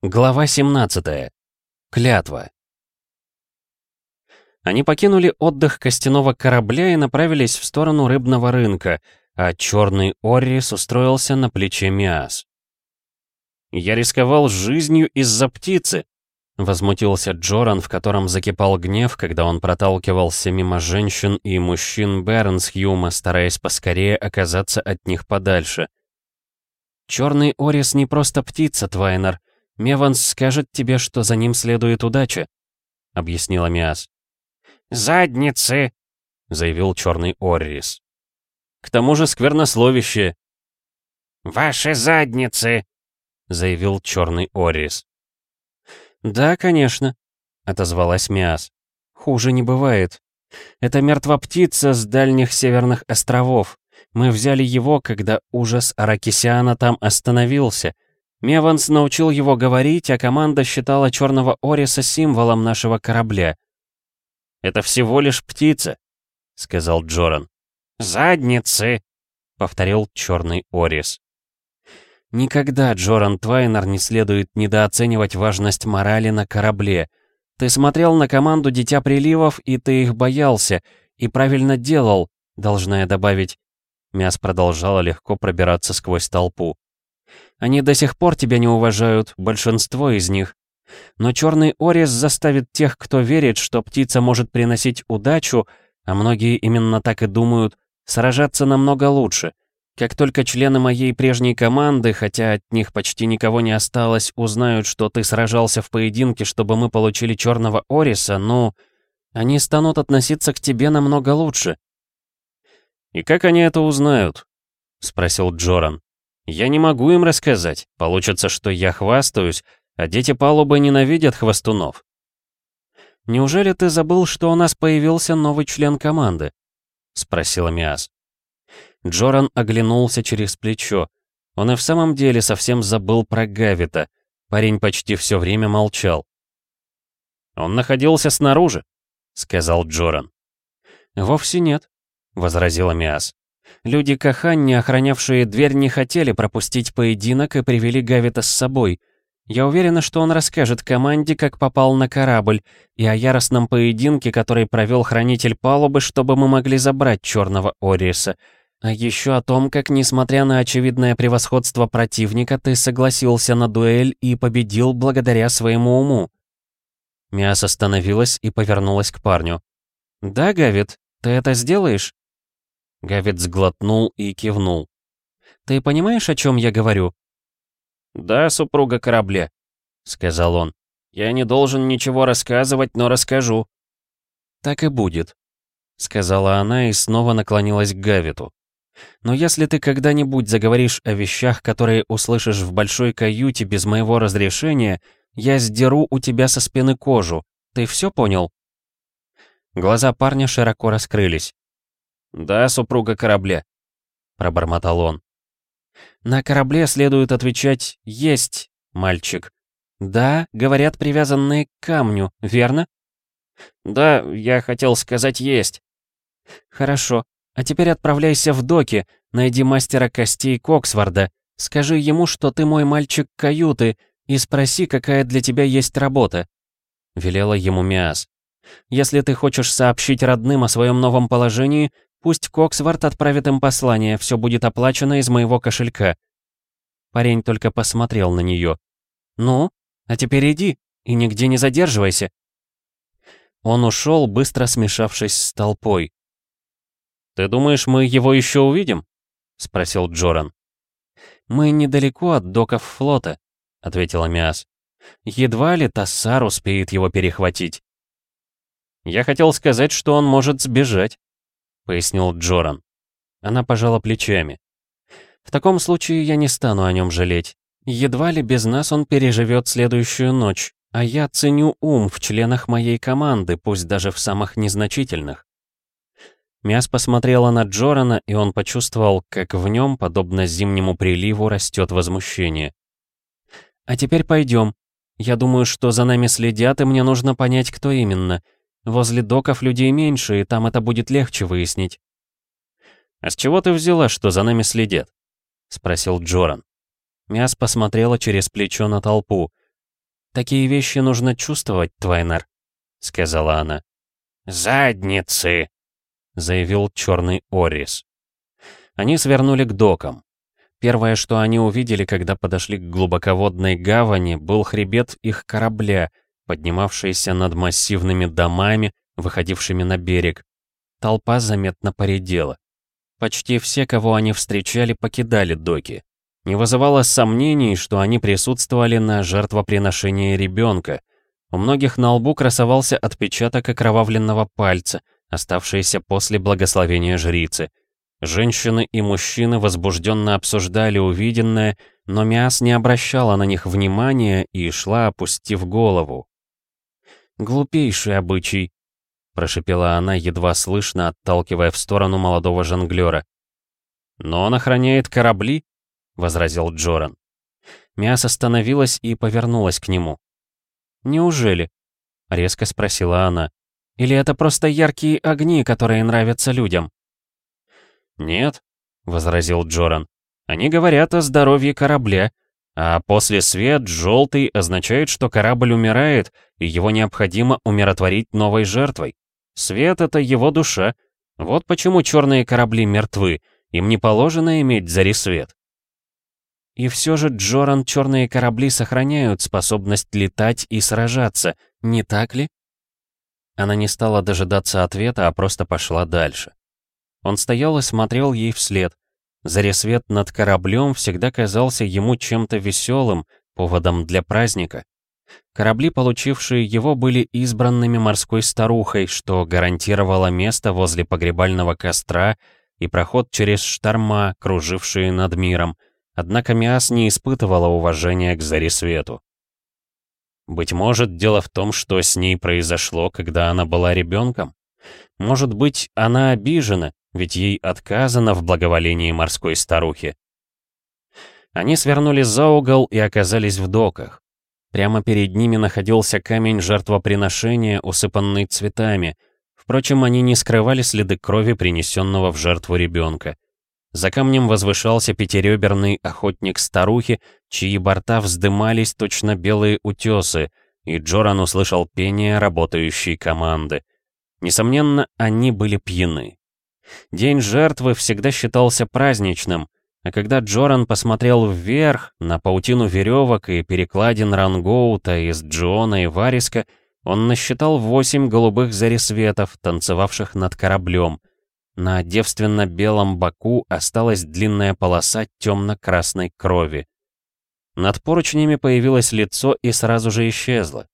Глава 17. Клятва. Они покинули отдых костяного корабля и направились в сторону рыбного рынка, а черный Оррис устроился на плече Миас. «Я рисковал жизнью из-за птицы», — возмутился Джоран, в котором закипал гнев, когда он проталкивался мимо женщин и мужчин Бернсхьюма, стараясь поскорее оказаться от них подальше. «Черный Орис не просто птица, Твайнер», «Меванс скажет тебе, что за ним следует удача», — объяснила Миас. «Задницы!» — заявил черный Оррис. «К тому же сквернословище». «Ваши задницы!» — заявил черный Оррис. «Да, конечно», — отозвалась Миас. «Хуже не бывает. Это мертва птица с дальних северных островов. Мы взяли его, когда ужас Аракисиана там остановился». Меванс научил его говорить, а команда считала черного Ориса символом нашего корабля. «Это всего лишь птица», — сказал Джоран. «Задницы», — повторил черный Орис. «Никогда, Джоран Твайнер, не следует недооценивать важность морали на корабле. Ты смотрел на команду Дитя Приливов, и ты их боялся, и правильно делал, должна я добавить». Мяс продолжала легко пробираться сквозь толпу. Они до сих пор тебя не уважают, большинство из них. Но черный Орис заставит тех, кто верит, что птица может приносить удачу, а многие именно так и думают, сражаться намного лучше. Как только члены моей прежней команды, хотя от них почти никого не осталось, узнают, что ты сражался в поединке, чтобы мы получили черного Ориса, ну, они станут относиться к тебе намного лучше. «И как они это узнают?» — спросил Джоран. Я не могу им рассказать. Получится, что я хвастаюсь, а дети палубы ненавидят хвостунов. «Неужели ты забыл, что у нас появился новый член команды?» — спросила Миас. Джоран оглянулся через плечо. Он и в самом деле совсем забыл про Гавита. Парень почти все время молчал. «Он находился снаружи», — сказал Джоран. «Вовсе нет», — возразила Миас. Люди Каханни, охранявшие дверь, не хотели пропустить поединок и привели Гавита с собой. Я уверена, что он расскажет команде, как попал на корабль, и о яростном поединке, который провел хранитель палубы, чтобы мы могли забрать черного Ориса. А еще о том, как, несмотря на очевидное превосходство противника, ты согласился на дуэль и победил благодаря своему уму. Миас остановилась и повернулась к парню. «Да, Гавит, ты это сделаешь?» Гавит сглотнул и кивнул. «Ты понимаешь, о чем я говорю?» «Да, супруга корабля», — сказал он. «Я не должен ничего рассказывать, но расскажу». «Так и будет», — сказала она и снова наклонилась к Гавиту. «Но если ты когда-нибудь заговоришь о вещах, которые услышишь в большой каюте без моего разрешения, я сдеру у тебя со спины кожу. Ты все понял?» Глаза парня широко раскрылись. «Да, супруга корабля», — пробормотал он. «На корабле следует отвечать «есть», мальчик. Да, говорят, привязанные к камню, верно?» «Да, я хотел сказать «есть». «Хорошо. А теперь отправляйся в доки, найди мастера костей Коксварда, скажи ему, что ты мой мальчик каюты, и спроси, какая для тебя есть работа», — велела ему Миас. «Если ты хочешь сообщить родным о своем новом положении, Пусть Коксвард отправит им послание, все будет оплачено из моего кошелька». Парень только посмотрел на нее. «Ну, а теперь иди и нигде не задерживайся». Он ушел, быстро смешавшись с толпой. «Ты думаешь, мы его еще увидим?» — спросил Джоран. «Мы недалеко от доков флота», — ответила Миас. «Едва ли Тассар успеет его перехватить». «Я хотел сказать, что он может сбежать», пояснил Джоран. Она пожала плечами. «В таком случае я не стану о нем жалеть. Едва ли без нас он переживет следующую ночь, а я ценю ум в членах моей команды, пусть даже в самых незначительных». Мяс посмотрела на Джорана, и он почувствовал, как в нем, подобно зимнему приливу, растет возмущение. «А теперь пойдем. Я думаю, что за нами следят, и мне нужно понять, кто именно. Возле доков людей меньше, и там это будет легче выяснить. «А с чего ты взяла, что за нами следят?» — спросил Джоран. Мяс посмотрела через плечо на толпу. Такие вещи нужно чувствовать, Твайнер», — сказала она. «Задницы!» — заявил черный Орис. Они свернули к докам. Первое, что они увидели, когда подошли к глубоководной гавани, был хребет их корабля, поднимавшийся над массивными домами, выходившими на берег. Толпа заметно поредела. Почти все, кого они встречали, покидали доки. Не вызывало сомнений, что они присутствовали на жертвоприношении ребенка. У многих на лбу красовался отпечаток окровавленного пальца, оставшийся после благословения жрицы. Женщины и мужчины возбужденно обсуждали увиденное, но Миас не обращала на них внимания и шла, опустив голову. «Глупейший обычай», — прошипела она, едва слышно, отталкивая в сторону молодого жонглера. «Но он охраняет корабли», — возразил Джоран. Миас остановилась и повернулась к нему. «Неужели?» — резко спросила она. «Или это просто яркие огни, которые нравятся людям?» «Нет», — возразил Джоран. «Они говорят о здоровье корабля, а после свет желтый означает, что корабль умирает, и его необходимо умиротворить новой жертвой. Свет — это его душа. Вот почему черные корабли мертвы, им не положено иметь зарисвет. И все же, Джоран, черные корабли сохраняют способность летать и сражаться, не так ли? Она не стала дожидаться ответа, а просто пошла дальше. Он стоял и смотрел ей вслед. Заресвет над кораблем всегда казался ему чем-то веселым, поводом для праздника. Корабли, получившие его, были избранными морской старухой, что гарантировало место возле погребального костра и проход через шторма, кружившие над миром. Однако Миас не испытывала уважения к Заресвету. Быть может, дело в том, что с ней произошло, когда она была ребенком? Может быть, она обижена, ведь ей отказано в благоволении морской старухи. Они свернули за угол и оказались в доках. Прямо перед ними находился камень жертвоприношения, усыпанный цветами. Впрочем, они не скрывали следы крови, принесенного в жертву ребенка. За камнем возвышался пятиреберный охотник старухи, чьи борта вздымались точно белые утесы, и Джоран услышал пение работающей команды. Несомненно, они были пьяны. День жертвы всегда считался праздничным, а когда Джоран посмотрел вверх, на паутину веревок и перекладин рангоута из Джона и Вариска, он насчитал восемь голубых зарисветов, танцевавших над кораблем. На девственно-белом боку осталась длинная полоса темно-красной крови. Над поручнями появилось лицо и сразу же исчезло.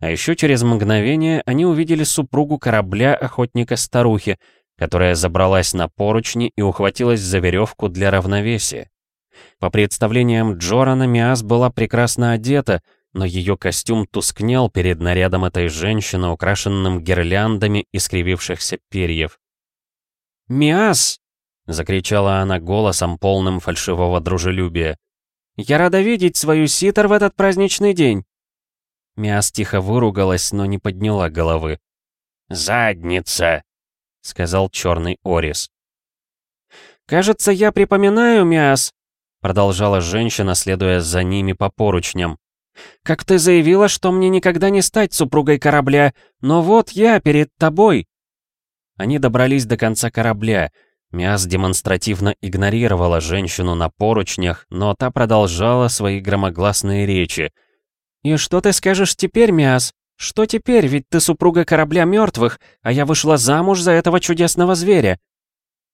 А еще через мгновение они увидели супругу корабля охотника-старухи, которая забралась на поручни и ухватилась за веревку для равновесия. По представлениям Джорана, Миас была прекрасно одета, но ее костюм тускнел перед нарядом этой женщины, украшенным гирляндами искривившихся перьев. «Миас!» — закричала она голосом, полным фальшивого дружелюбия. «Я рада видеть свою ситер в этот праздничный день!» Миас тихо выругалась, но не подняла головы. «Задница!» — сказал черный Орис. «Кажется, я припоминаю, Миас», — продолжала женщина, следуя за ними по поручням. «Как ты заявила, что мне никогда не стать супругой корабля, но вот я перед тобой». Они добрались до конца корабля. Миас демонстративно игнорировала женщину на поручнях, но та продолжала свои громогласные речи. «И что ты скажешь теперь, Миас?» «Что теперь, ведь ты супруга корабля мертвых, а я вышла замуж за этого чудесного зверя!»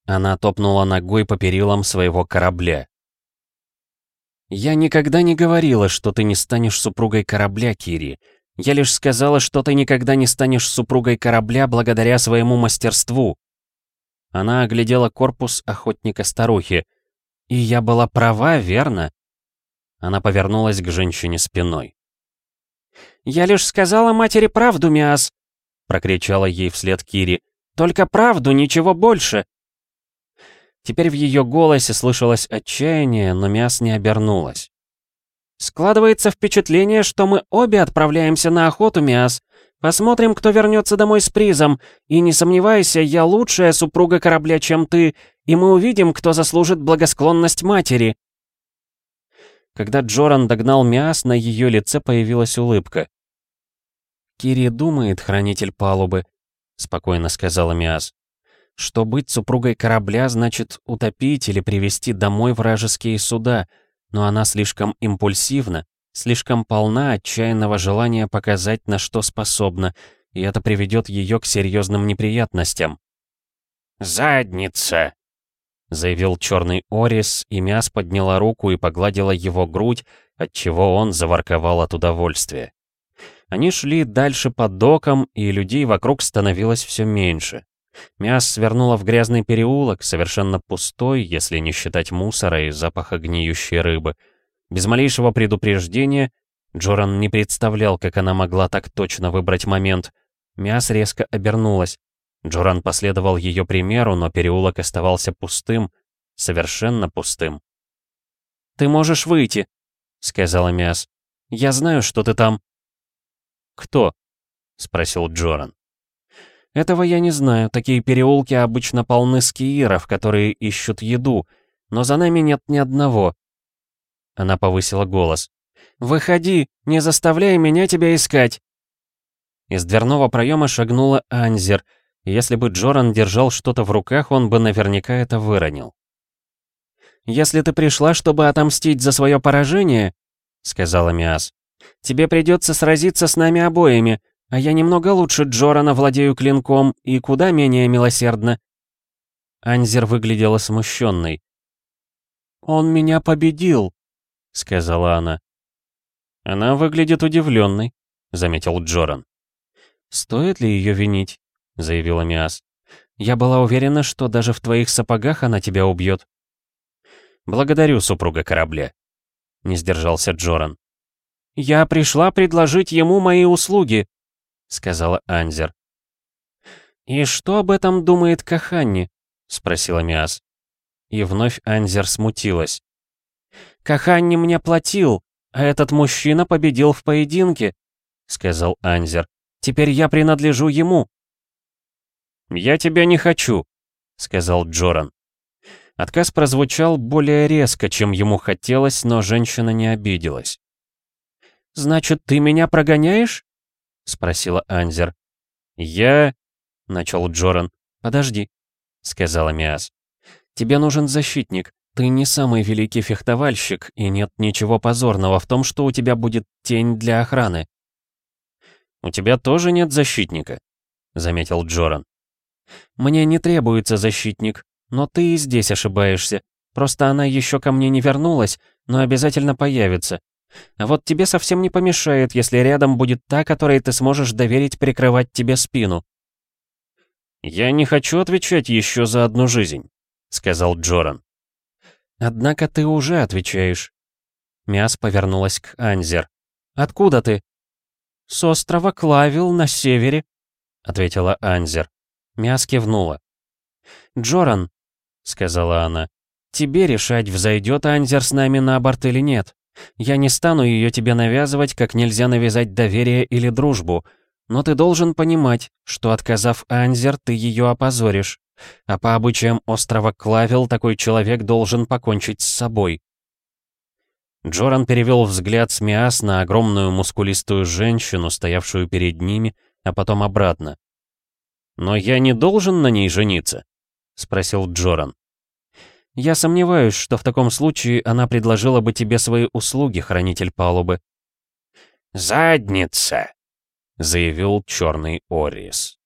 Она топнула ногой по перилам своего корабля. «Я никогда не говорила, что ты не станешь супругой корабля, Кири. Я лишь сказала, что ты никогда не станешь супругой корабля благодаря своему мастерству». Она оглядела корпус охотника-старухи. «И я была права, верно?» Она повернулась к женщине спиной. «Я лишь сказала матери правду, Миас!» — прокричала ей вслед Кири. «Только правду, ничего больше!» Теперь в ее голосе слышалось отчаяние, но Миас не обернулась. «Складывается впечатление, что мы обе отправляемся на охоту, Миас. Посмотрим, кто вернется домой с призом. И не сомневайся, я лучшая супруга корабля, чем ты, и мы увидим, кто заслужит благосклонность матери». Когда Джоран догнал Миас, на ее лице появилась улыбка. «Кири думает, хранитель палубы», — спокойно сказала Миас, «что быть супругой корабля значит утопить или привести домой вражеские суда, но она слишком импульсивна, слишком полна отчаянного желания показать, на что способна, и это приведет ее к серьезным неприятностям. «Задница!» — заявил черный Орис, и Мяс подняла руку и погладила его грудь, отчего он заворковал от удовольствия. Они шли дальше под доком, и людей вокруг становилось все меньше. Мяс свернула в грязный переулок, совершенно пустой, если не считать мусора и запаха гниющей рыбы — без малейшего предупреждения, Джоран не представлял, как она могла так точно выбрать момент. Мяс резко обернулась. Джоран последовал ее примеру, но переулок оставался пустым, совершенно пустым. «Ты можешь выйти», — сказала Мяс. «Я знаю, что ты там». «Кто?» — спросил Джоран. «Этого я не знаю. Такие переулки обычно полны скииров, которые ищут еду, но за нами нет ни одного. Она повысила голос. «Выходи! Не заставляй меня тебя искать!» Из дверного проема шагнула Анзер. Если бы Джоран держал что-то в руках, он бы наверняка это выронил. «Если ты пришла, чтобы отомстить за свое поражение», — сказала Миас, — «тебе придется сразиться с нами обоими, а я немного лучше Джорана владею клинком и куда менее милосердно». Анзер выглядела смущенной. «Он меня победил», — сказала она. «Она выглядит удивленной», — заметил Джоран. «Стоит ли ее винить?» — заявила Миас. «Я была уверена, что даже в твоих сапогах она тебя убьет». «Благодарю супруга корабля», — не сдержался Джоран. «Я пришла предложить ему мои услуги», — сказала Анзер. «И что об этом думает Каханни?» — спросила Миас. И вновь Анзер смутилась. Каханни мне платил, а этот мужчина победил в поединке», — сказал Анзер. «Теперь я принадлежу ему». «Я тебя не хочу», — сказал Джоран. Отказ прозвучал более резко, чем ему хотелось, но женщина не обиделась. «Значит, ты меня прогоняешь?» — спросила Анзер. «Я...» — начал Джоран. «Подожди», — сказала Миас. «Тебе нужен защитник. Ты не самый великий фехтовальщик, и нет ничего позорного в том, что у тебя будет тень для охраны. «У тебя тоже нет защитника», — заметил Джоран. «Мне не требуется защитник, но ты и здесь ошибаешься. Просто она еще ко мне не вернулась, но обязательно появится. А вот тебе совсем не помешает, если рядом будет та, которой ты сможешь доверить прикрывать тебе спину». «Я не хочу отвечать еще за одну жизнь», — сказал Джоран. «Однако ты уже отвечаешь». Мяс повернулась к Анзер. «Откуда ты?» «С острова Клавил на севере», — ответила Анзер. Мяс кивнула. «Джоран», — сказала она, — «тебе решать, взойдет Анзер с нами на борт или нет. Я не стану ее тебе навязывать, как нельзя навязать доверие или дружбу, но ты должен понимать, что, отказав Анзер, ты ее опозоришь. А по обычаям острова Клавел такой человек должен покончить с собой. Джоран перевел взгляд с Миас на огромную мускулистую женщину, стоявшую перед ними, а потом обратно. «Но я не должен на ней жениться?» — спросил Джоран. «Я сомневаюсь, что в таком случае она предложила бы тебе свои услуги, хранитель палубы». «Задница!» — заявил черный Орис.